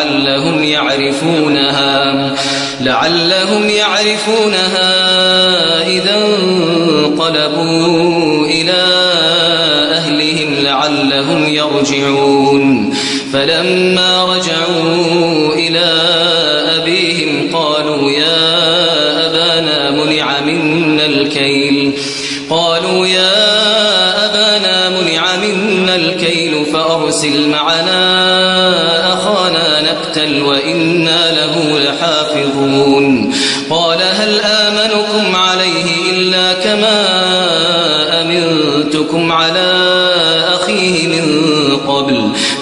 لعلهم يعرفونها لعلهم يعرفونها إذا انقلبوا إلى أهلهم لعلهم يرجعون. فلما رجعوا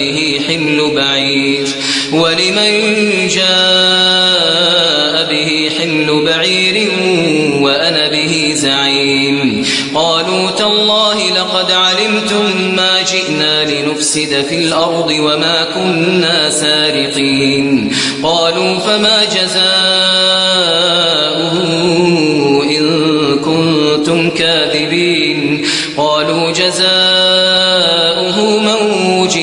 به حمل بعير. ولمن جاء به حمل بعير وأنا به زعيم. قالوا تالله لقد علمتم ما جئنا لنفسد في الأرض وما كنا سارقين. قالوا فما جزاؤه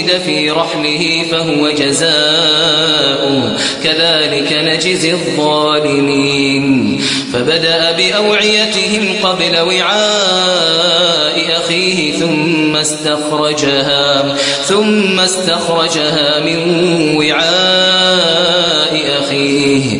وجد في رحله فهو جزاؤه كذلك نجزي الظالمين. فبدأ بأوعيتهم قبل وعاء أخيه ثم استخرجها ثم استخرجها من وعاء أخيه.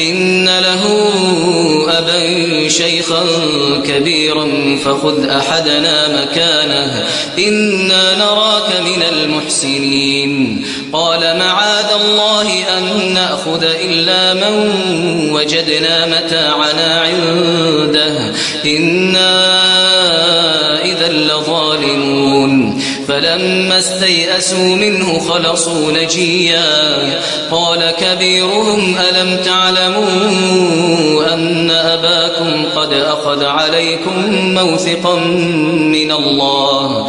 إن له أبا شيخا كبيرا فخذ أحدنا مكانه إنا نراك من المحسنين. قال معاذ الله أن نأخذ إلا من وجدنا متاعنا عنده إنا فلما استيئسوا منه خلصوا نجيا قال كبيرهم ألم تعلموا أن أباكم قد أخذ عليكم موثقا من الله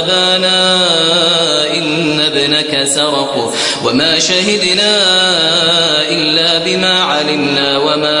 إن ابنك سرق وما شهدنا إلا بما علمنا وما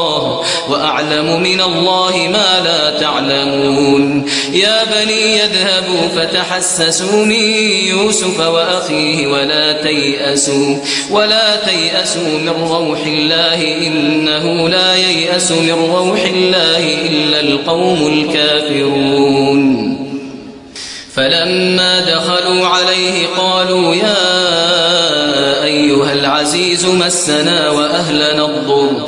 وأعلم من الله ما لا تعلمون. يا بني يذهبوا فتحسسوا من يوسف وأخيه ولا تيأسوا ولا تيأسوا من روح الله إنه لا ييأس من روح الله إلا القوم الكافرون. فلما دخلوا عليه قالوا يا أيها العزيز مسنا وأهلنا الضر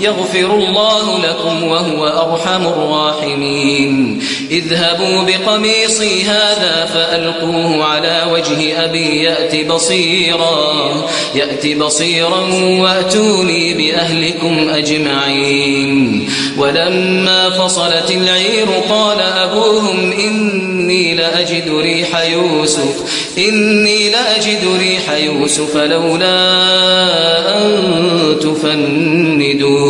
يغفر الله لكم وهو أرحم الراحمين. اذهبوا بقميصي هذا فألقوه على وجه أبي يأت بصيرا. يأت بصيرا وأتوني بأهلكم أجمعين. ولما فصلت العير قال أبوهم إني لأجد ريح يوسف إني لأجد ريح يوسف لولا أن تفندون.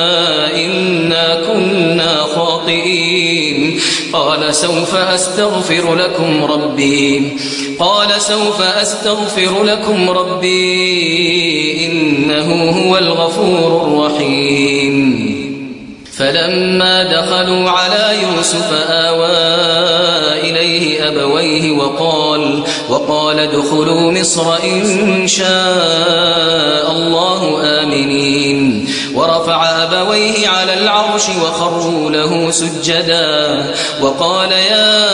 قال سوف أستغفر لكم ربي. قال سوف أستغفر لكم ربي إنه هو الغفور الرحيم. فلما دخلوا على يوسف آوى إليه أبويه وقال وقال ادخلوا مصر إن شاء الله آمنين. ورفع أبويه على العرش وخروا له سجدا. وقال يا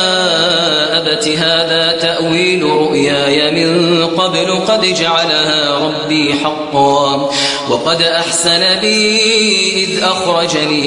أبت هذا تأويل رؤياي من قبل قد جعلها ربي حقا. وقد أحسن بي إذ أخرجني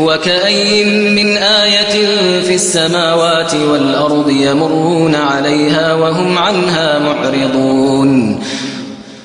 وكأي من آية في السماوات والأرض يمرون عليها وهم عنها معرضون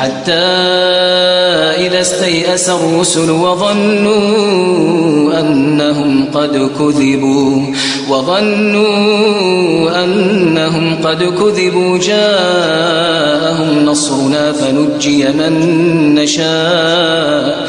حتى إذا استيأس الرسل وظنوا أنهم قد كذبوا وظنوا أنهم قد كذبوا جاءهم نصرنا فنجي من نشاء.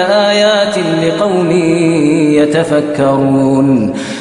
لآيات لقوم يتفكرون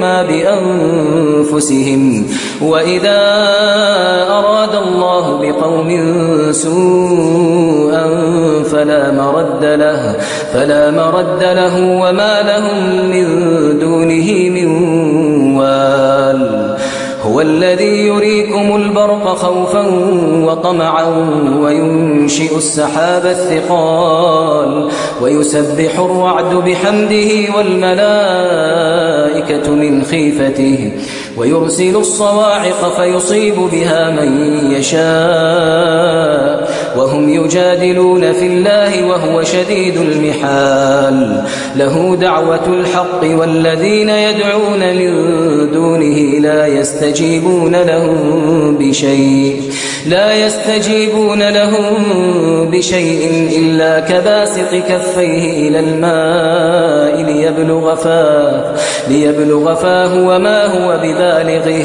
ما بأنفسهم وإذا أراد الله بقوم سوءا فلا مرد له فلا مرد له وما لهم من دونه من هو الذي يريكم البرق خوفا وطمعا وينشئ السحاب الثقال ويسبح الرعد بحمده والملائكة من خيفته ويرسل الصواعق فيصيب بها من يشاء وهم يجادلون في الله وهو شديد المحال له دعوة الحق والذين يدعون من دونه لا يستجيبون لهم بشيء. لا يستجيبون لهم بشيء إلا كباسط كفيه إلى الماء ليبلغ فاه ليبلغ فاه وما هو ببالغه.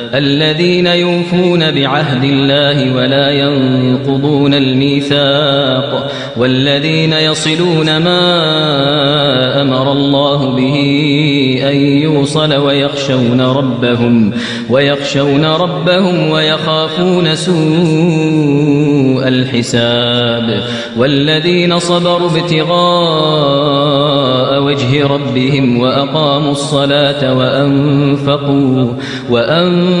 الذين يوفون بعهد الله ولا ينقضون الميثاق والذين يصلون ما أمر الله به أن يوصل ويخشون ربهم ويخشون ربهم ويخافون سوء الحساب والذين صبروا ابتغاء وجه ربهم وأقاموا الصلاة وأنفقوا وأنفقوا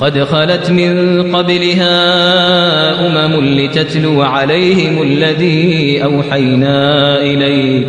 قد خلت من قبلها أمم لتتلو عليهم الذي أوحينا إليك.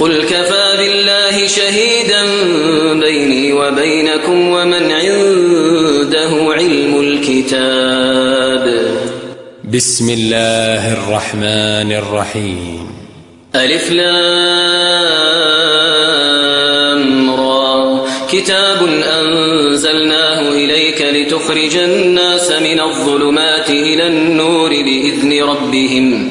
قل كفى بالله شهيدا بيني وبينكم ومن عنده علم الكتاب. بسم الله الرحمن الرحيم. ألف لام را. كتاب أنزلناه إليك لتخرج الناس من الظلمات إلى النور بإذن ربهم.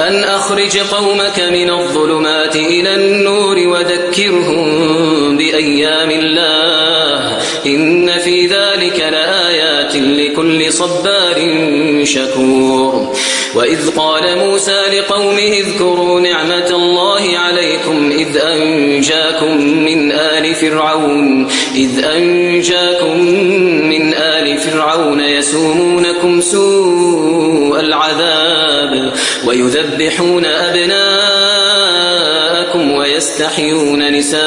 أن أخرج قومك من الظلمات إلى النور وذكرهم بأيام الله. إن في ذلك لآيات لكل صبار شكور. وإذ قال موسى لقومه اذكروا نعمة الله عليكم إذ أنجاكم من آل فرعون. إذ أنجاكم من فرعون يسومونكم سوء العذاب ويذبحون أبناءكم ويستحيون نساءكم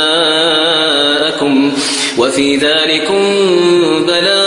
وفي ذلكم بلاء من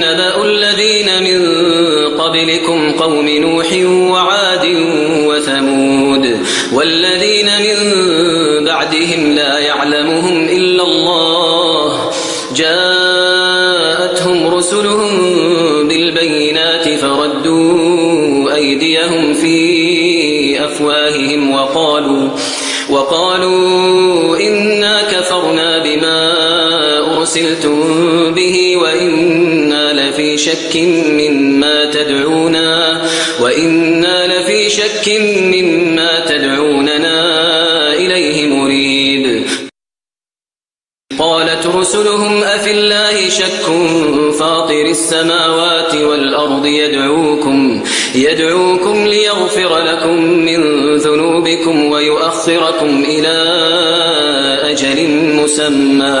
قوم نوح وعاد وثمود والذين من بعدهم لا يعلمهم إلا الله جاءتهم رسلهم بالبينات فردوا أيديهم في أفواههم وقالوا وقالوا إنا كفرنا بما أرسلتم به وإنا شك مما تدعونا وإنا لفي شك مما تدعوننا إليه مريب. قالت رسلهم أفي الله شك فاطر السماوات والأرض يدعوكم يدعوكم ليغفر لكم من ذنوبكم ويؤخركم إلى أجل مسمى.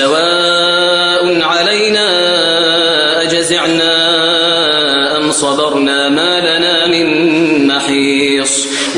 سواء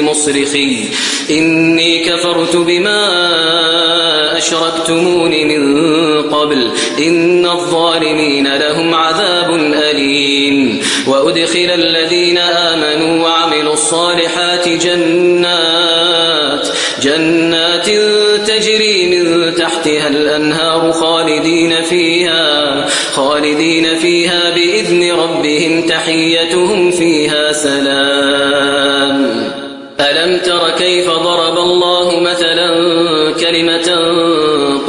بمصرخي. إني كفرت بما أشركتمون من قبل. إن الظالمين لهم عذاب أليم. وأدخل الذين آمنوا وعملوا الصالحات جنات جنات تجري من تحتها الأنهار خالدين فيها خالدين فيها بإذن ربهم. تحيتهم فيها سلام.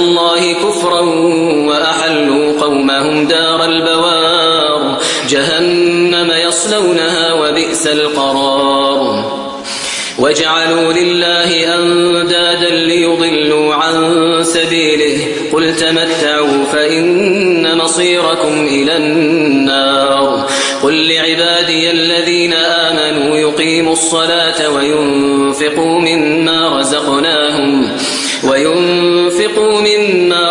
الله كفرا وأحلوا قومهم دار البوار. جهنم يصلونها وبئس القرار. وجعلوا لله أندادا ليضلوا عن سبيله. قل تمتعوا فإن مصيركم إلى النار. قل لعبادي الذين آمنوا يقيموا الصلاة وينفقوا مما رزقناهم وينفقوا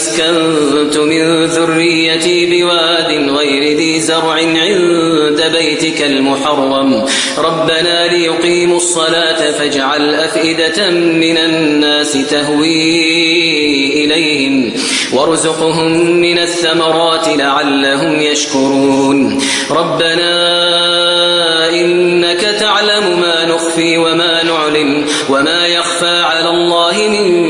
أسكنت من ذريتي بواد غير ذي زرع عند بيتك المحرم. ربنا ليقيموا الصلاة فاجعل أفئدة من الناس تهوي إليهم وارزقهم من الثمرات لعلهم يشكرون. ربنا إنك تعلم ما نخفي وما نعلن وما يخفى على الله من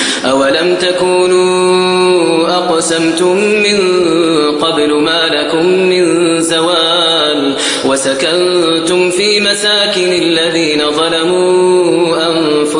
أولم تكونوا أقسمتم من قبل ما لكم من زوال وسكنتم في مساكن الذين ظلموا